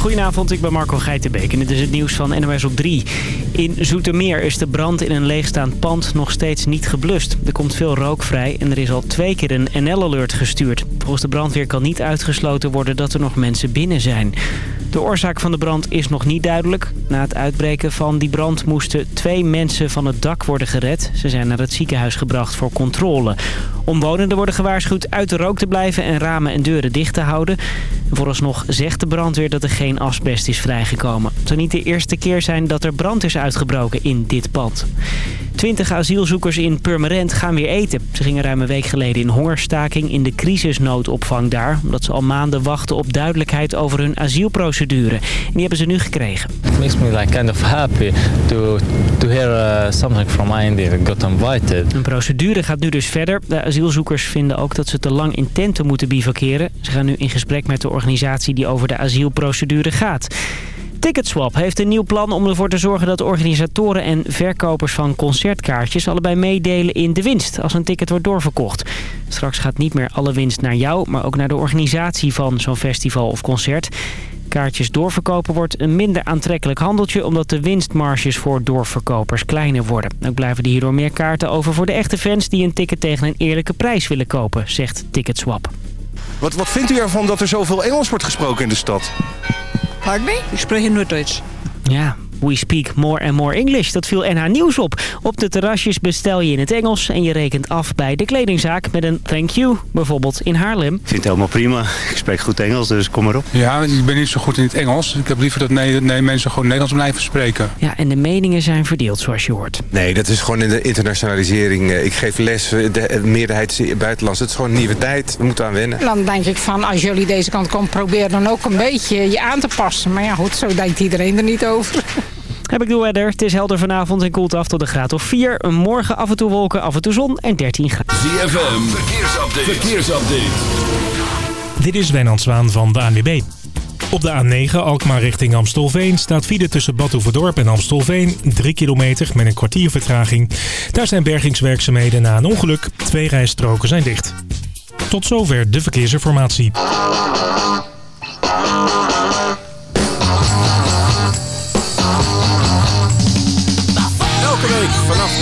Goedenavond, ik ben Marco Geitenbeek en dit is het nieuws van NOS op 3. In Zoetermeer is de brand in een leegstaand pand nog steeds niet geblust. Er komt veel rook vrij en er is al twee keer een NL-alert gestuurd. Volgens de brandweer kan niet uitgesloten worden dat er nog mensen binnen zijn. De oorzaak van de brand is nog niet duidelijk. Na het uitbreken van die brand moesten twee mensen van het dak worden gered. Ze zijn naar het ziekenhuis gebracht voor controle. Omwonenden worden gewaarschuwd uit de rook te blijven en ramen en deuren dicht te houden. Vooralsnog zegt de brandweer dat er geen asbest is vrijgekomen. Het zou niet de eerste keer zijn dat er brand is uitgebroken in dit pand. Twintig asielzoekers in Purmerend gaan weer eten. Ze gingen ruim een week geleden in hongerstaking in de crisisnoodopvang daar... omdat ze al maanden wachten op duidelijkheid over hun asielprocedure. En die hebben ze nu gekregen. It makes me like kind of happy to, to hear uh, something from India got invited. Een procedure gaat nu dus verder. De asielzoekers vinden ook dat ze te lang in tenten moeten bivakeren. Ze gaan nu in gesprek met de organisatie die over de asielprocedure gaat. Ticketswap heeft een nieuw plan om ervoor te zorgen dat organisatoren en verkopers van concertkaartjes allebei meedelen in de winst als een ticket wordt doorverkocht. Straks gaat niet meer alle winst naar jou, maar ook naar de organisatie van zo'n festival of concert. Kaartjes doorverkopen wordt een minder aantrekkelijk handeltje... omdat de winstmarges voor doorverkopers kleiner worden. Ook blijven er hierdoor meer kaarten over voor de echte fans... die een ticket tegen een eerlijke prijs willen kopen, zegt Ticketswap. Wat, wat vindt u ervan dat er zoveel Engels wordt gesproken in de stad? Pardon me? Ik spreek in Noord-Duits. Ja, we speak more and more English. Dat viel NH Nieuws op. Op de terrasjes bestel je in het Engels en je rekent af bij de kledingzaak met een thank you. Bijvoorbeeld in Haarlem. Ik vind het helemaal prima. Ik spreek goed Engels, dus kom maar op. Ja, ik ben niet zo goed in het Engels. Ik heb liever dat nee, nee, mensen gewoon Nederlands blijven spreken. Ja, en de meningen zijn verdeeld zoals je hoort. Nee, dat is gewoon in de internationalisering. Ik geef les, de meerderheid is buitenlands. Het is gewoon een nieuwe tijd. We moeten aan wennen. Dan denk ik van, als jullie deze kant komen, probeer dan ook een beetje je aan te passen. Maar ja, goed, zo denkt iedereen er niet over. Heb ik de weather. Het is helder vanavond en koelt af tot een graad of 4. Morgen af en toe wolken, af en toe zon en 13 graden. ZFM, verkeersupdate. verkeersupdate. Dit is Wijnand Zwaan van de ANWB. Op de A9 Alkmaar richting Amstelveen staat file tussen Badhoevedorp en Amstelveen. 3 kilometer met een kwartier vertraging. Daar zijn bergingswerkzaamheden na een ongeluk. Twee rijstroken zijn dicht. Tot zover de verkeersinformatie.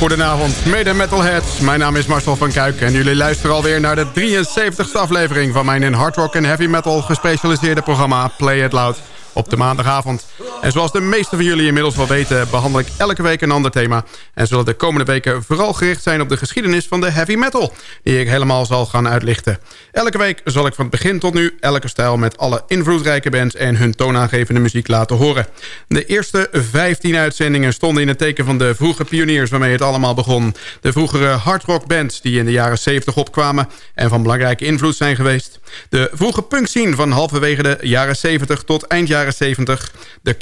Goedenavond, mede metalheads. Mijn naam is Marcel van Kuik en jullie luisteren alweer naar de 73ste aflevering... van mijn in hard rock en heavy metal gespecialiseerde programma Play It Loud op de maandagavond. En zoals de meeste van jullie inmiddels wel weten... behandel ik elke week een ander thema. En zullen de komende weken vooral gericht zijn op de geschiedenis van de heavy metal... die ik helemaal zal gaan uitlichten. Elke week zal ik van het begin tot nu elke stijl... met alle invloedrijke bands en hun toonaangevende muziek laten horen. De eerste 15 uitzendingen stonden in het teken van de vroege pioniers... waarmee het allemaal begon. De vroegere hardrock bands die in de jaren 70 opkwamen... en van belangrijke invloed zijn geweest. De vroege punk scene van halverwege de jaren 70 tot eind jaren 70. De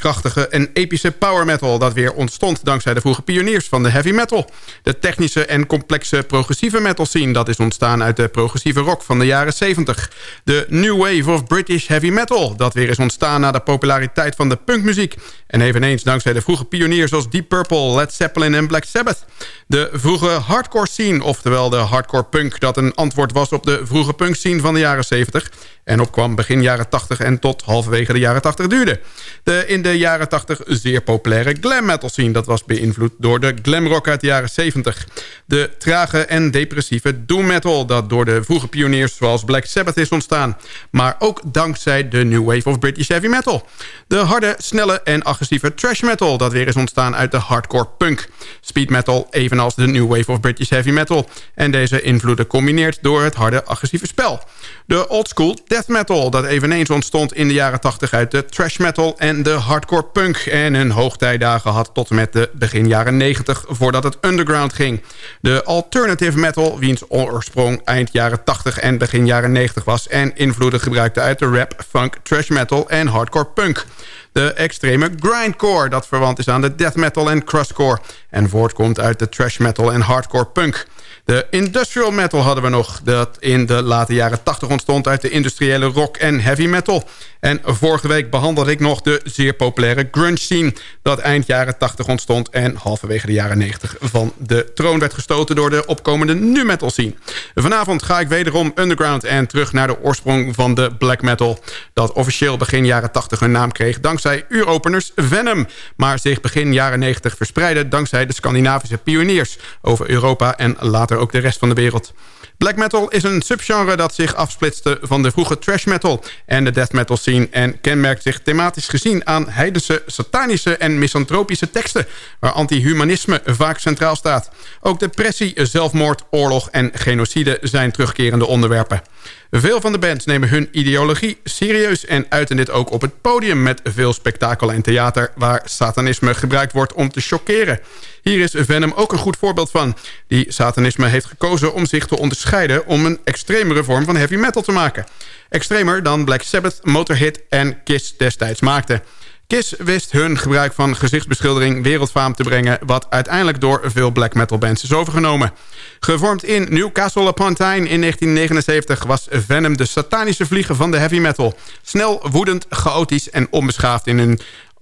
en epische power metal dat weer ontstond... dankzij de vroege pioniers van de heavy metal. De technische en complexe progressieve metal scene... dat is ontstaan uit de progressieve rock van de jaren 70. De new wave of British heavy metal... dat weer is ontstaan na de populariteit van de punkmuziek. En eveneens dankzij de vroege pioniers als Deep Purple, Led Zeppelin en Black Sabbath. De vroege hardcore scene, oftewel de hardcore punk... dat een antwoord was op de vroege punk scene van de jaren 70 en opkwam begin jaren 80 en tot halverwege de jaren 80 duurde. De in de jaren 80 zeer populaire glam metal scene... dat was beïnvloed door de glam rock uit de jaren 70. De trage en depressieve doom metal... dat door de vroege pioniers zoals Black Sabbath is ontstaan. Maar ook dankzij de new wave of British heavy metal. De harde, snelle en agressieve trash metal... dat weer is ontstaan uit de hardcore punk. Speed metal, evenals de new wave of British heavy metal. En deze invloeden combineert door het harde, agressieve spel. De old school death metal, dat eveneens ontstond in de jaren 80 uit de trash metal en de hardcore punk. En een hoogtijdagen had tot en met de begin jaren 90 voordat het underground ging. De alternative metal, wiens oorsprong eind jaren 80 en begin jaren 90 was... en invloeden gebruikte uit de rap, funk, trash metal en hardcore punk. De extreme grindcore, dat verwant is aan de death metal en crustcore... en voortkomt uit de trash metal en hardcore punk... De industrial metal hadden we nog. Dat in de late jaren 80 ontstond uit de industriële rock en heavy metal. En vorige week behandelde ik nog de zeer populaire grunge scene... dat eind jaren 80 ontstond en halverwege de jaren 90 van de troon werd gestoten... door de opkomende nu metal scene. Vanavond ga ik wederom underground en terug naar de oorsprong van de black metal... dat officieel begin jaren 80 hun naam kreeg dankzij uuropeners Venom... maar zich begin jaren 90 verspreidde dankzij de Scandinavische pioniers... over Europa en later ook de rest van de wereld. Black metal is een subgenre dat zich afsplitste van de vroege trash metal en de death metal scene... en kenmerkt zich thematisch gezien aan heidense, satanische en misantropische teksten... waar anti-humanisme vaak centraal staat. Ook depressie, zelfmoord, oorlog en genocide zijn terugkerende onderwerpen. Veel van de bands nemen hun ideologie serieus en uiten dit ook op het podium... met veel spektakel en theater waar satanisme gebruikt wordt om te chockeren. Hier is Venom ook een goed voorbeeld van. Die satanisme heeft gekozen om zich te onderscheiden... om een extremere vorm van heavy metal te maken. Extremer dan Black Sabbath, Motorhead en Kiss destijds maakten. Kiss wist hun gebruik van gezichtsbeschildering wereldfaam te brengen... wat uiteindelijk door veel black metal bands is overgenomen. Gevormd in Newcastle upon Tyne in 1979 was Venom de satanische vliegen van de heavy metal. Snel, woedend, chaotisch en onbeschaafd in hun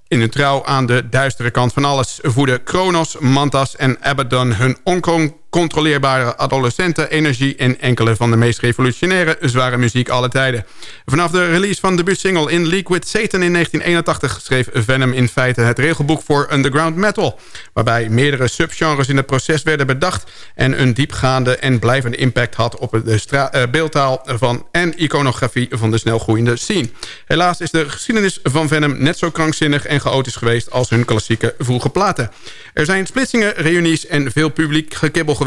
in hun trouw aan de duistere kant van alles. Voeden Kronos, Mantas en Abaddon hun oncontroleerbare adolescenten-energie... en enkele van de meest revolutionaire zware muziek alle tijden. Vanaf de release van de debuutsingle In League with Satan in 1981... schreef Venom in feite het regelboek voor underground metal... waarbij meerdere subgenres in het proces werden bedacht... en een diepgaande en blijvende impact had op de uh, beeldtaal van en iconografie van de snelgroeiende scene. Helaas is de geschiedenis van Venom net zo krankzinnig en chaotisch geweest... als hun klassieke vroege platen. Er zijn splitsingen, reunies en veel publiek gekibbel.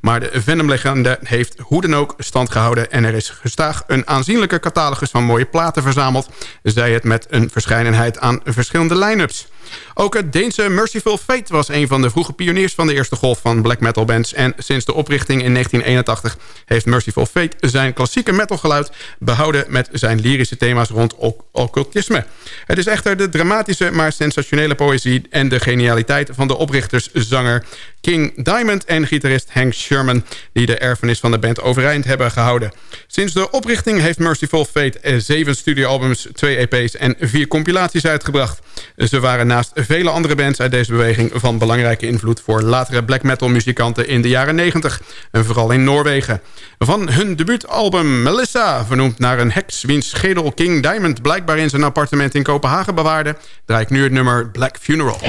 Maar de Venom-legende heeft hoe dan ook stand gehouden... en er is gestaag een aanzienlijke catalogus van mooie platen verzameld... zij het met een verscheidenheid aan verschillende line-ups. Ook het Deense Merciful Fate was een van de vroege pioniers van de eerste golf van black metal bands. En sinds de oprichting in 1981 heeft Merciful Fate zijn klassieke metalgeluid behouden met zijn lyrische thema's rond occultisme. Het is echter de dramatische maar sensationele poëzie en de genialiteit van de oprichterszanger King Diamond en gitarist Hank Sherman... die de erfenis van de band overeind hebben gehouden. Sinds de oprichting heeft Merciful Fate zeven studioalbums, twee EP's en vier compilaties uitgebracht. Ze waren naast vele andere bands uit deze beweging... van belangrijke invloed voor latere black metal muzikanten in de jaren 90. En vooral in Noorwegen. Van hun debuutalbum Melissa, vernoemd naar een heks... wiens schedel King Diamond blijkbaar in zijn appartement in Kopenhagen bewaarde... draai ik nu het nummer Black Funeral.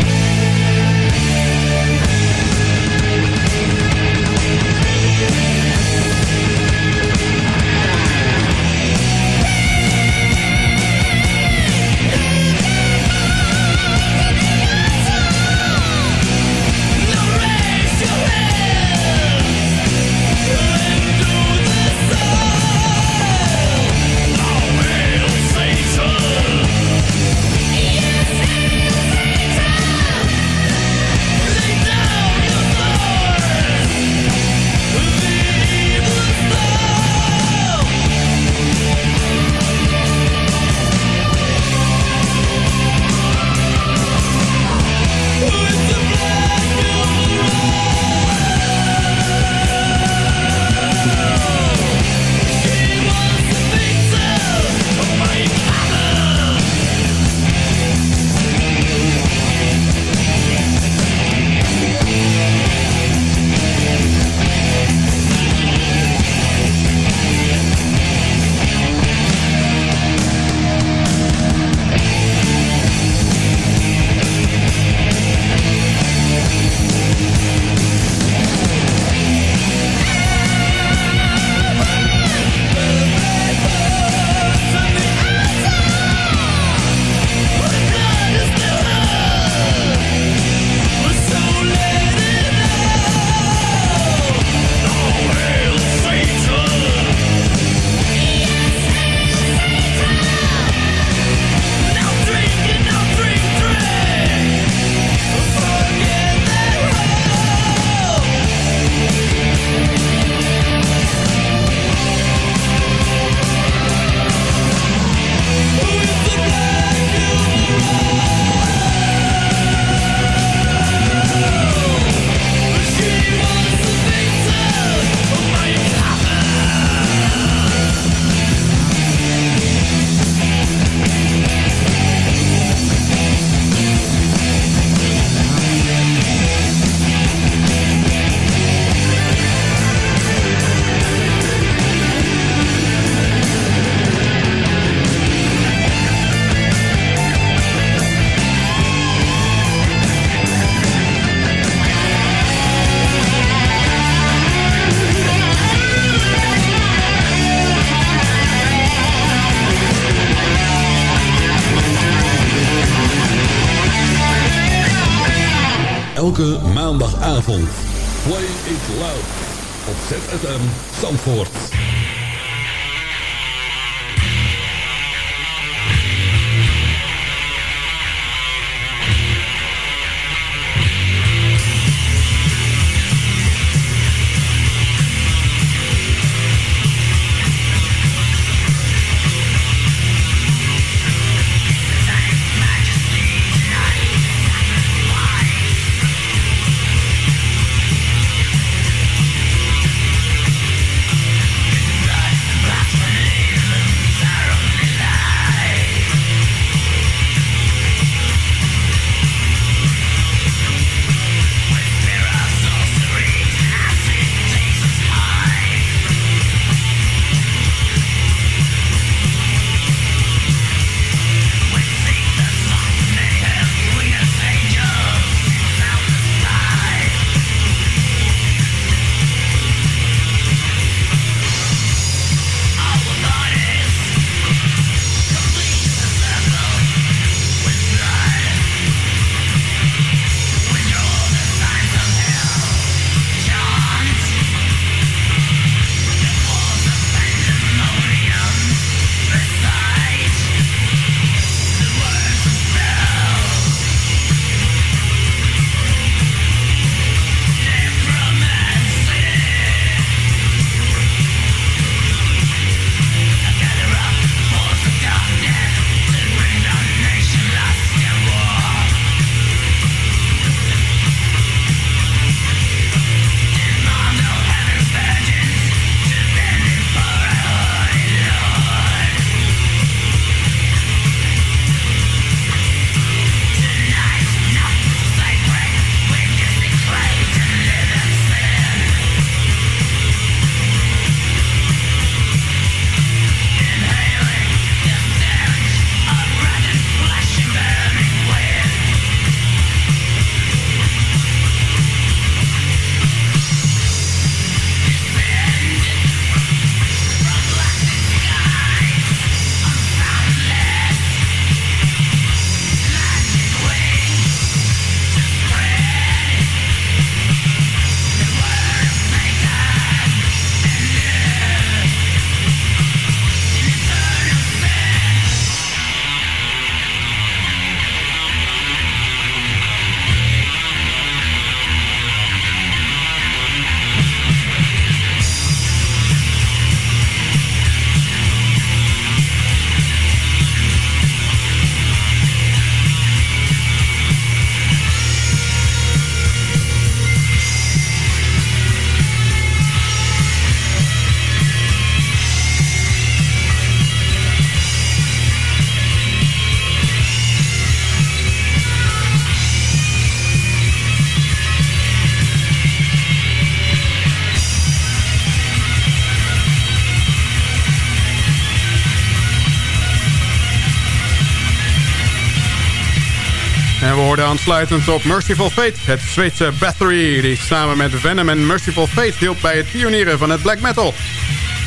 Aansluitend op Merciful Fate, het Zweedse Battery... die samen met Venom en Merciful Fate hielp bij het pionieren van het black metal.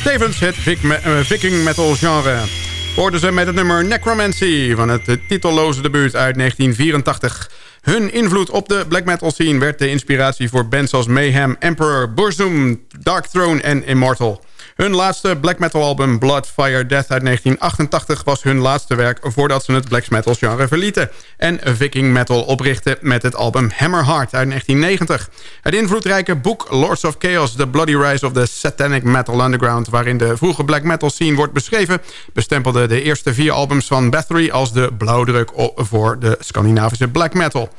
Tevens het eh, viking metal genre. Hoorden ze met het nummer Necromancy van het titelloze debuut uit 1984... Hun invloed op de black metal scene werd de inspiratie voor bands als Mayhem, Emperor, Burzum, Dark Throne en Immortal. Hun laatste black metal album Blood, Fire, Death uit 1988 was hun laatste werk voordat ze het black metal genre verlieten. En viking metal oprichtten met het album Hammerheart uit 1990. Het invloedrijke boek Lords of Chaos, The Bloody Rise of the Satanic Metal Underground... waarin de vroege black metal scene wordt beschreven... bestempelde de eerste vier albums van Bathory als de blauwdruk voor de Scandinavische black metal.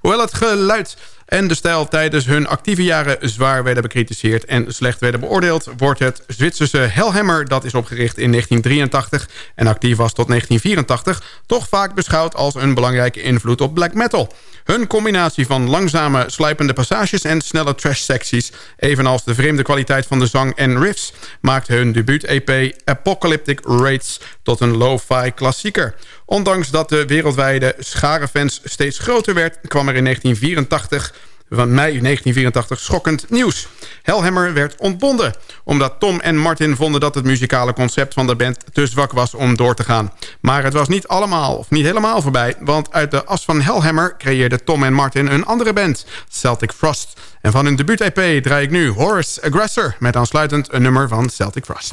Hoewel het geluid en de stijl tijdens hun actieve jaren zwaar werden bekritiseerd en slecht werden beoordeeld... wordt het Zwitserse Hellhammer, dat is opgericht in 1983 en actief was tot 1984... toch vaak beschouwd als een belangrijke invloed op black metal. Hun combinatie van langzame, slijpende passages en snelle trash-secties... evenals de vreemde kwaliteit van de zang en riffs... maakt hun debuut-EP Apocalyptic Raids tot een lo-fi klassieker. Ondanks dat de wereldwijde schare fans steeds groter werd... kwam er in 1984 van mei 1984 schokkend nieuws. Hellhammer werd ontbonden, omdat Tom en Martin vonden dat het muzikale concept van de band te zwak was om door te gaan. Maar het was niet allemaal, of niet helemaal voorbij, want uit de as van Hellhammer creëerden Tom en Martin een andere band, Celtic Frost. En van hun debuut-EP draai ik nu Horus Aggressor, met aansluitend een nummer van Celtic Frost.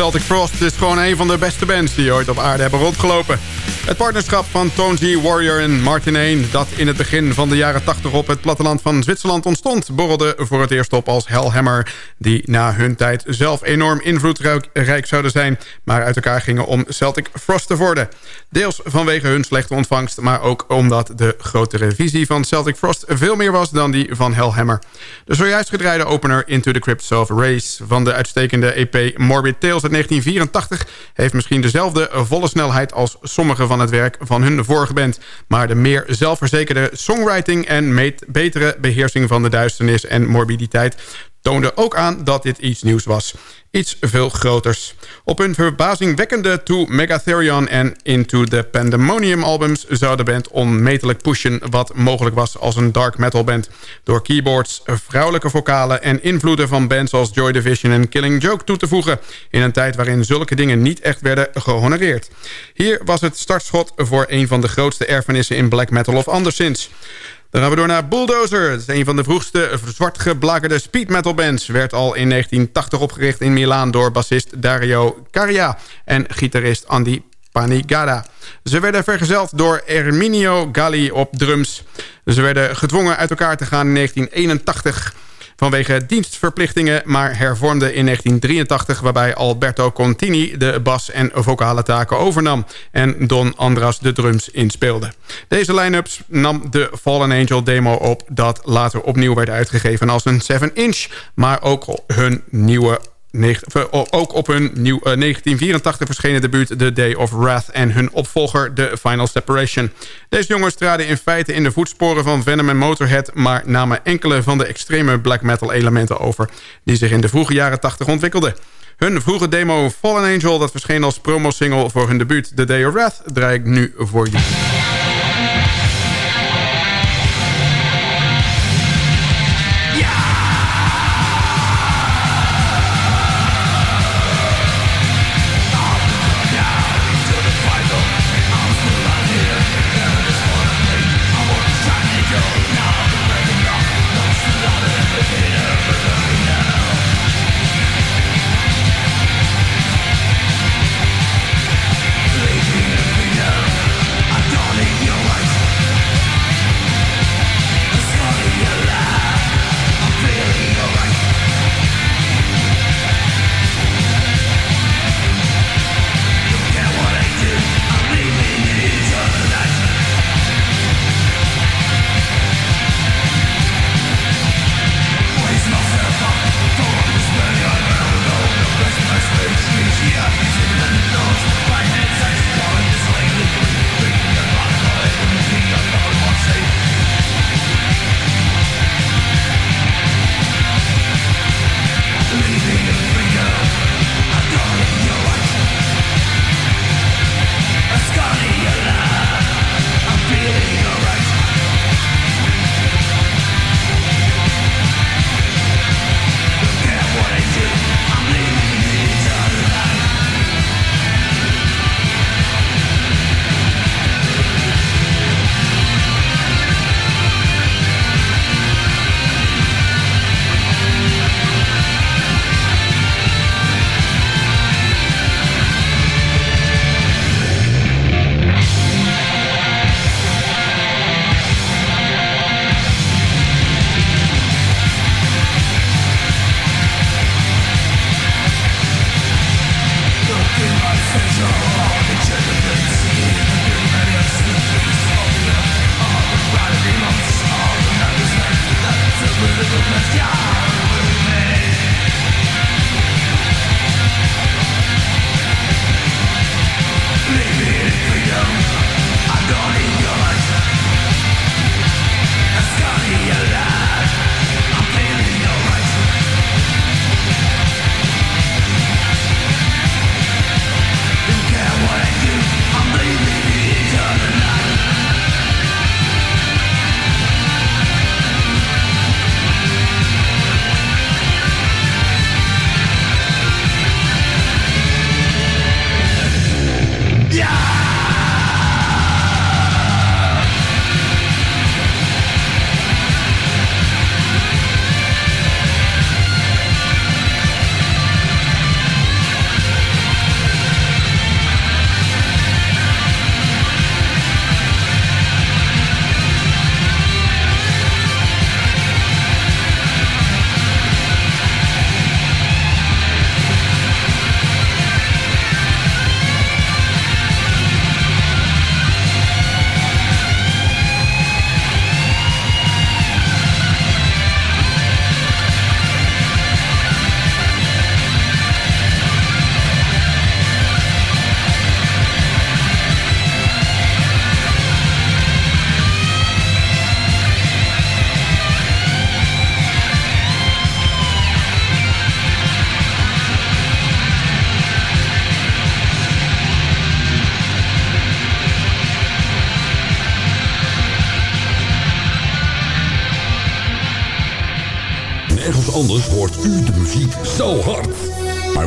Celtic Frost is gewoon een van de beste bands die ooit op aarde hebben rondgelopen. Het partnerschap van Tone Warrior en Martin Ain... dat in het begin van de jaren 80 op het platteland van Zwitserland ontstond... borrelde voor het eerst op als Hellhammer... die na hun tijd zelf enorm invloedrijk zouden zijn... maar uit elkaar gingen om Celtic Frost te worden. Deels vanwege hun slechte ontvangst... maar ook omdat de grotere visie van Celtic Frost... veel meer was dan die van Hellhammer. De zojuist gedraaide opener Into the Crypts of Race... van de uitstekende EP Morbid Tales uit 1984... heeft misschien dezelfde volle snelheid als sommige van het werk van hun vorige band. Maar de meer zelfverzekerde songwriting en betere beheersing van de duisternis en morbiditeit toonde ook aan dat dit iets nieuws was. Iets veel groters. Op hun verbazingwekkende To Megatherion en Into the Pandemonium albums... zou de band onmetelijk pushen wat mogelijk was als een dark metal band. Door keyboards, vrouwelijke vocalen en invloeden van bands als Joy Division en Killing Joke toe te voegen... in een tijd waarin zulke dingen niet echt werden gehonoreerd. Hier was het startschot voor een van de grootste erfenissen in black metal of anderszins. Dan gaan we door naar Bulldozer. Het is een van de vroegste zwartgeblakerde speed metal bands. Werd al in 1980 opgericht in Milaan door bassist Dario Caria... en gitarist Andy Panigada. Ze werden vergezeld door Erminio Galli op drums. Ze werden gedwongen uit elkaar te gaan in 1981 vanwege dienstverplichtingen... maar hervormde in 1983 waarbij Alberto Contini de bas- en vocale taken overnam... en Don Andras de drums inspeelde. Deze line-ups nam de Fallen Angel demo op... dat later opnieuw werd uitgegeven als een 7-inch... maar ook hun nieuwe ook op hun nieuw, 1984 verschenen debuut The Day of Wrath... en hun opvolger The Final Separation. Deze jongens traden in feite in de voetsporen van Venom en Motorhead... maar namen enkele van de extreme black metal elementen over... die zich in de vroege jaren 80 ontwikkelden. Hun vroege demo Fallen Angel, dat verscheen als promosingle voor hun debuut The Day of Wrath... draai ik nu voor jullie.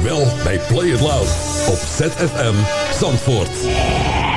Wel bij Play It Loud op ZFM Zandvoort.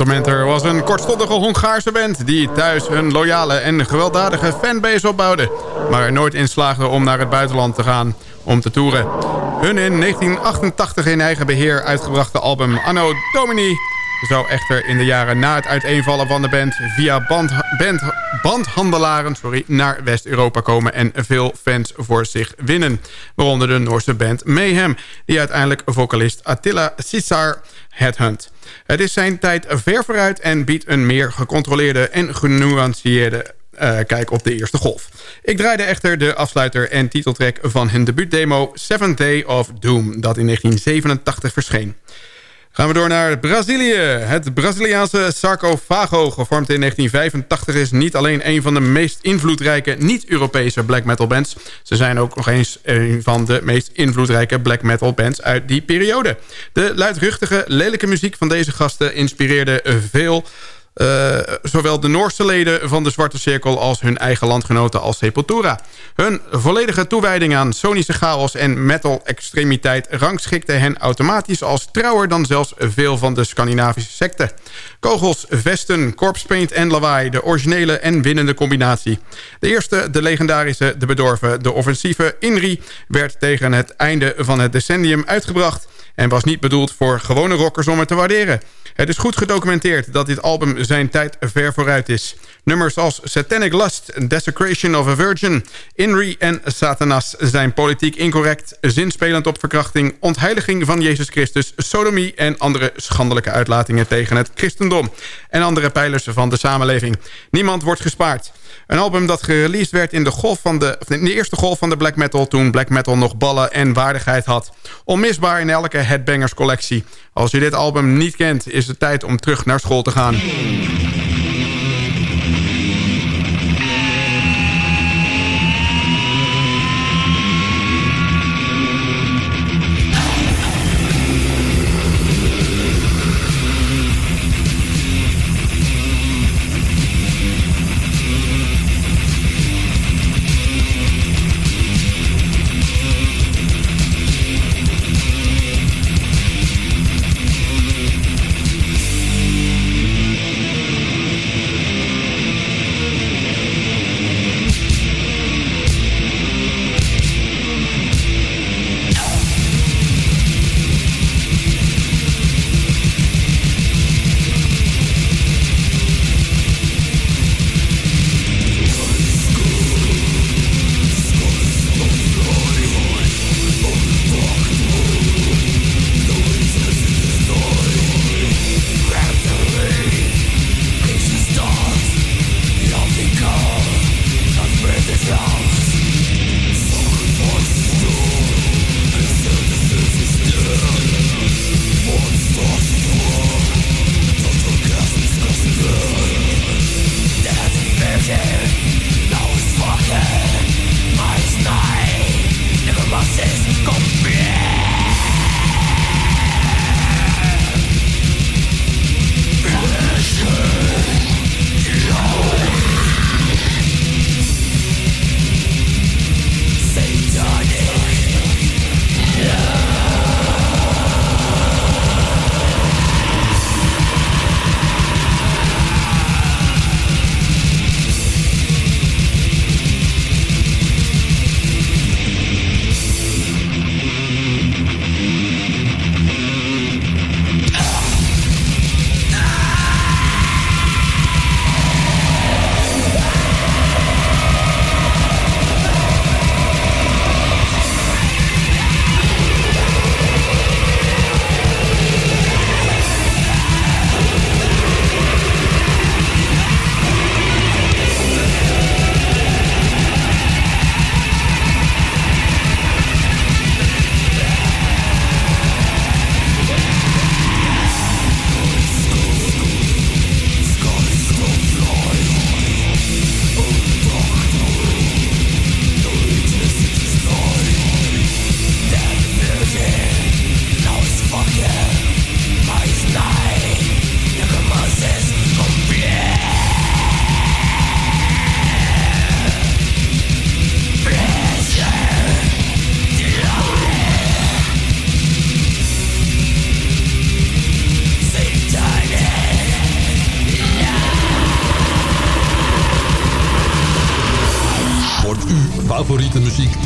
Phantom Mentor was een kortstondige Hongaarse band... die thuis een loyale en gewelddadige fanbase opbouwde... maar er nooit in slaagde om naar het buitenland te gaan om te toeren. Hun in 1988 in eigen beheer uitgebrachte album Anno Domini zou echter in de jaren na het uiteenvallen van de band... via band, bandhandelaren sorry, naar West-Europa komen... en veel fans voor zich winnen. Waaronder de Noorse band Mayhem... die uiteindelijk vocalist Attila Sissar headhunt. Het is zijn tijd ver vooruit en biedt een meer gecontroleerde en genuanceerde uh, kijk op de eerste golf. Ik draaide echter de afsluiter en titeltrack van hun debuutdemo Seventh Day of Doom... dat in 1987 verscheen. Gaan we door naar Brazilië. Het Braziliaanse Sarcophago, gevormd in 1985... is niet alleen een van de meest invloedrijke niet-Europese black metal bands... ze zijn ook nog eens een van de meest invloedrijke black metal bands uit die periode. De luidruchtige, lelijke muziek van deze gasten inspireerde veel uh, zowel de Noorse leden van de Zwarte Cirkel... als hun eigen landgenoten als Sepultura. Hun volledige toewijding aan sonische chaos en metal-extremiteit... rangschikte hen automatisch als trouwer dan zelfs veel van de Scandinavische secten. Kogels, vesten, corpspaint en lawaai, de originele en winnende combinatie. De eerste, de legendarische, de bedorven, de offensieve Inri... werd tegen het einde van het decennium uitgebracht en was niet bedoeld voor gewone rockers om het te waarderen. Het is goed gedocumenteerd dat dit album zijn tijd ver vooruit is. Nummers als Satanic Lust, Desecration of a Virgin, Inri en Satanas zijn politiek incorrect, zinspelend op verkrachting, ontheiliging van Jezus Christus, sodomie en andere schandelijke uitlatingen tegen het christendom en andere pijlers van de samenleving. Niemand wordt gespaard. Een album dat gereleased werd in de, golf van de, in de eerste golf van de black metal... toen black metal nog ballen en waardigheid had. Onmisbaar in elke Headbangers collectie. Als je dit album niet kent, is het tijd om terug naar school te gaan.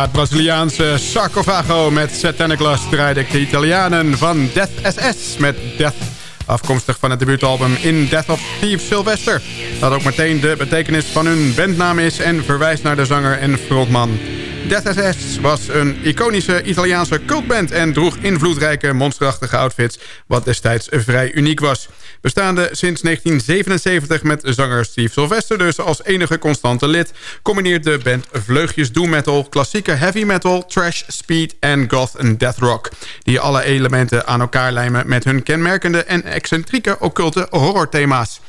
Het Braziliaanse Sarcofago met Sataniclas draaide ik de Italianen van Death SS met Death. Afkomstig van het debuutalbum In Death of Steve Sylvester. Dat ook meteen de betekenis van hun bandnaam is en verwijst naar de zanger en frontman. Death SS was een iconische Italiaanse cultband... en droeg invloedrijke, monsterachtige outfits... wat destijds vrij uniek was. Bestaande sinds 1977 met zanger Steve Sylvester dus als enige constante lid... combineert de band vleugjes doom metal, klassieke heavy metal... trash, speed en goth en death rock... die alle elementen aan elkaar lijmen met hun kenmerkende en excentrieke occulte horrorthema's.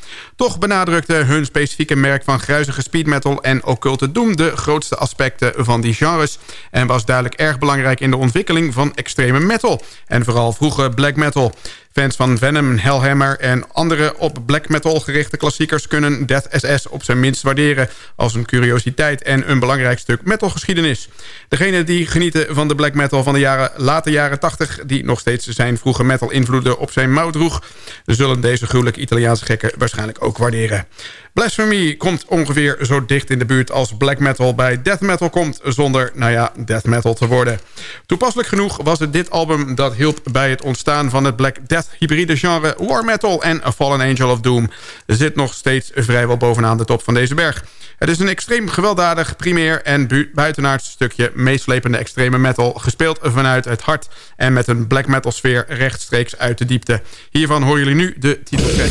Toch benadrukte hun specifieke merk van gruizige speed metal en occulte doom... de grootste aspecten van die genres... en was duidelijk erg belangrijk in de ontwikkeling van extreme metal... en vooral vroege black metal. Fans van Venom, Hellhammer en andere op black metal gerichte klassiekers... kunnen Death SS op zijn minst waarderen als een curiositeit... en een belangrijk stuk metalgeschiedenis. Degenen die genieten van de black metal van de jaren, late jaren 80... die nog steeds zijn vroege metal invloeden op zijn mouw droeg... zullen deze gruwelijke Italiaanse gekken waarschijnlijk ook waarderen. Blasphemy komt ongeveer zo dicht in de buurt als black metal bij death metal komt... zonder, nou ja, death metal te worden. Toepasselijk genoeg was het dit album dat hielp bij het ontstaan van het black death hybride genre war metal en Fallen Angel of Doom. Zit nog steeds vrijwel bovenaan de top van deze berg. Het is een extreem gewelddadig, primair en buitenaards stukje meeslepende extreme metal... gespeeld vanuit het hart en met een black metal sfeer rechtstreeks uit de diepte. Hiervan horen jullie nu de titeltrack.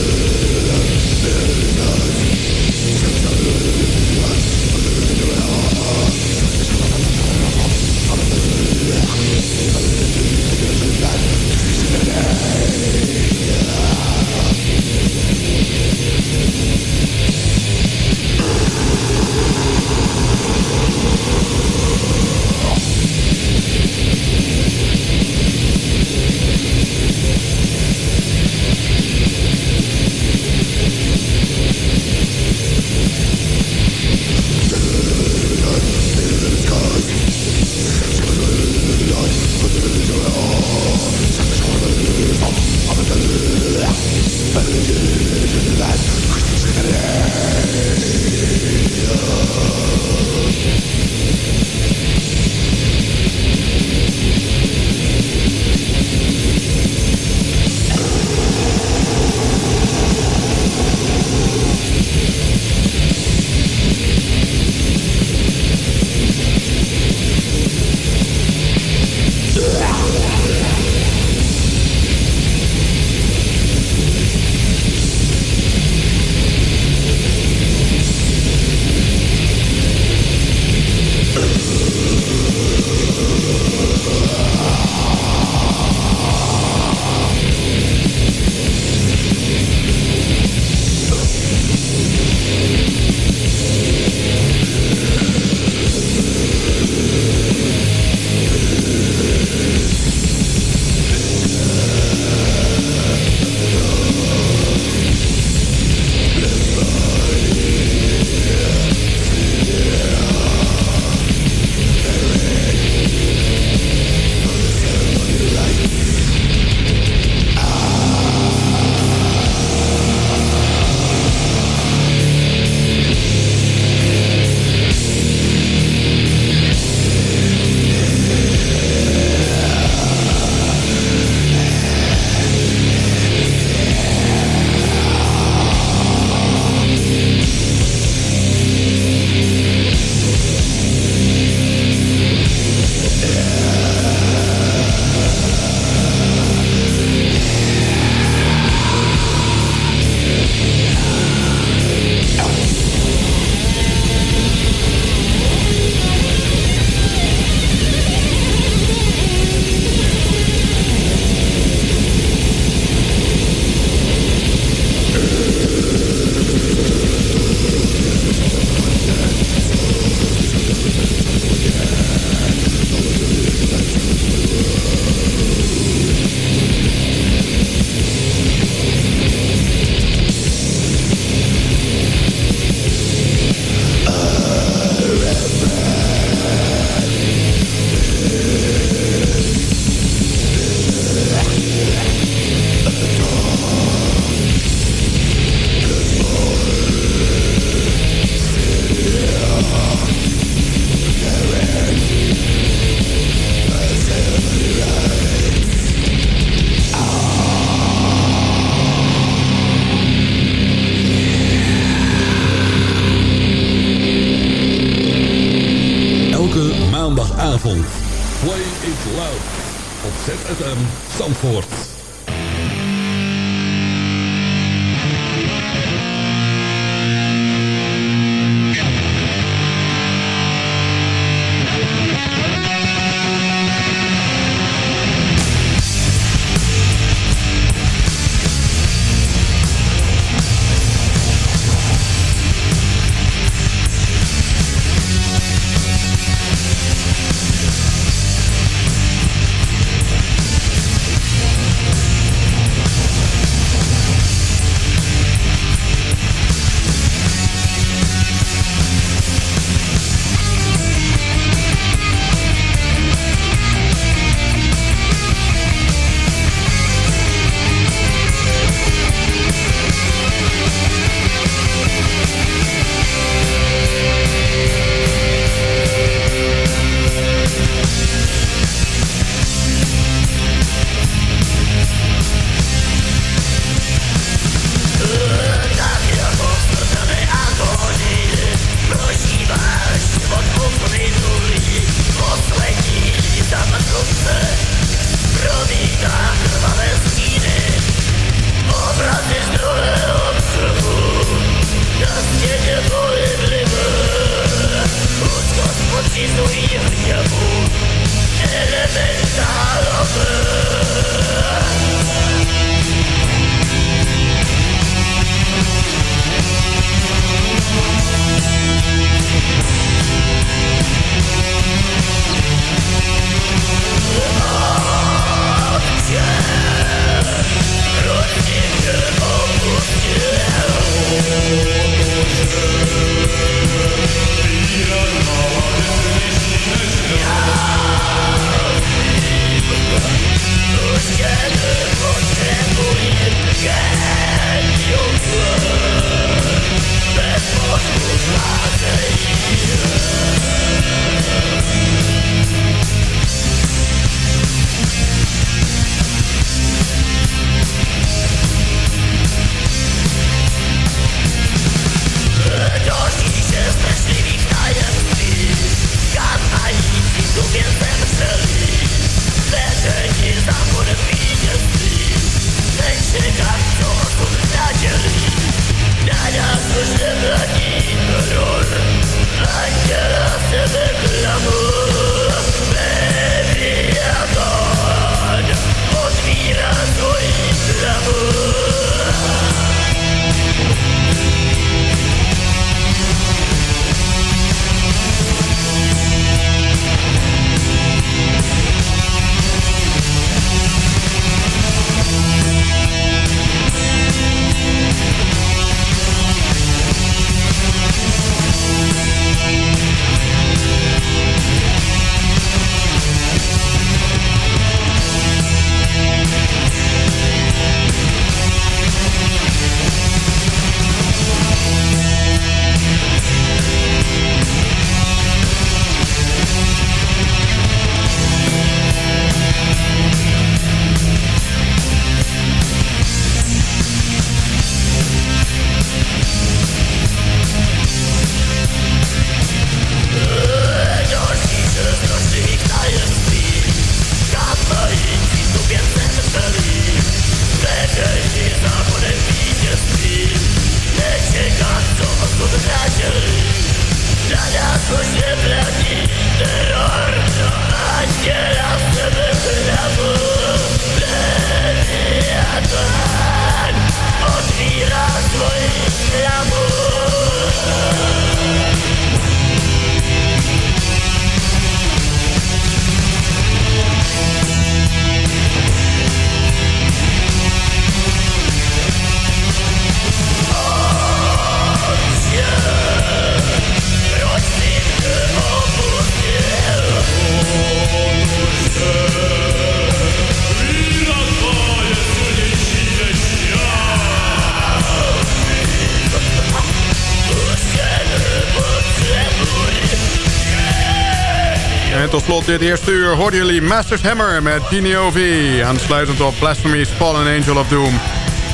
Tot slot dit eerste uur hoorden jullie Masters Hammer met Genio V. Aansluitend op Blasphemy's Fallen Angel of Doom.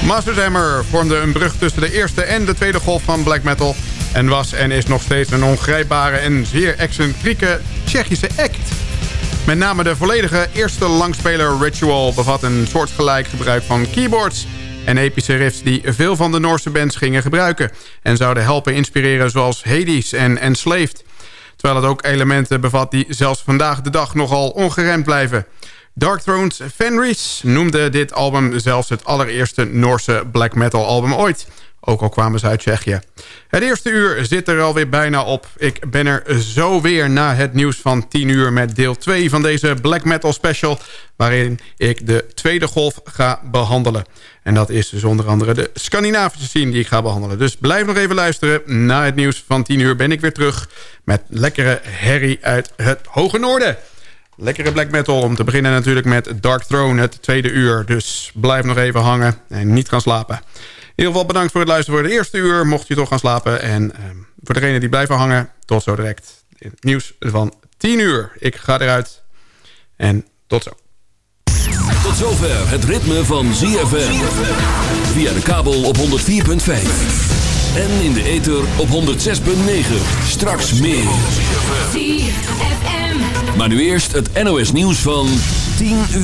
Masters Hammer vormde een brug tussen de eerste en de tweede golf van black metal... en was en is nog steeds een ongrijpbare en zeer excentrieke Tsjechische act. Met name de volledige eerste langspeler Ritual bevat een soortgelijk gebruik van keyboards en epische riffs die veel van de Noorse bands gingen gebruiken en zouden helpen inspireren zoals Hades en Enslaved. Terwijl het ook elementen bevat die zelfs vandaag de dag nogal ongeremd blijven. Dark Thrones Fenris noemde dit album zelfs het allereerste Noorse black metal album ooit. Ook al kwamen ze uit Tsjechië. Het eerste uur zit er alweer bijna op. Ik ben er zo weer na het nieuws van 10 uur met deel 2 van deze black metal special... waarin ik de tweede golf ga behandelen. En dat is dus onder andere de Scandinavische scene die ik ga behandelen. Dus blijf nog even luisteren. Na het nieuws van 10 uur ben ik weer terug met lekkere herrie uit het hoge noorden. Lekkere black metal. Om te beginnen natuurlijk met Dark Throne, het tweede uur. Dus blijf nog even hangen en niet gaan slapen. In ieder geval bedankt voor het luisteren voor het eerste uur. Mocht je toch gaan slapen. En uh, voor degenen die blijven hangen, tot zo direct. In het nieuws van 10 uur. Ik ga eruit. En tot zo. Tot zover het ritme van ZFM. Via de kabel op 104.5. En in de ether op 106.9. Straks meer. Maar nu eerst het NOS nieuws van 10 uur.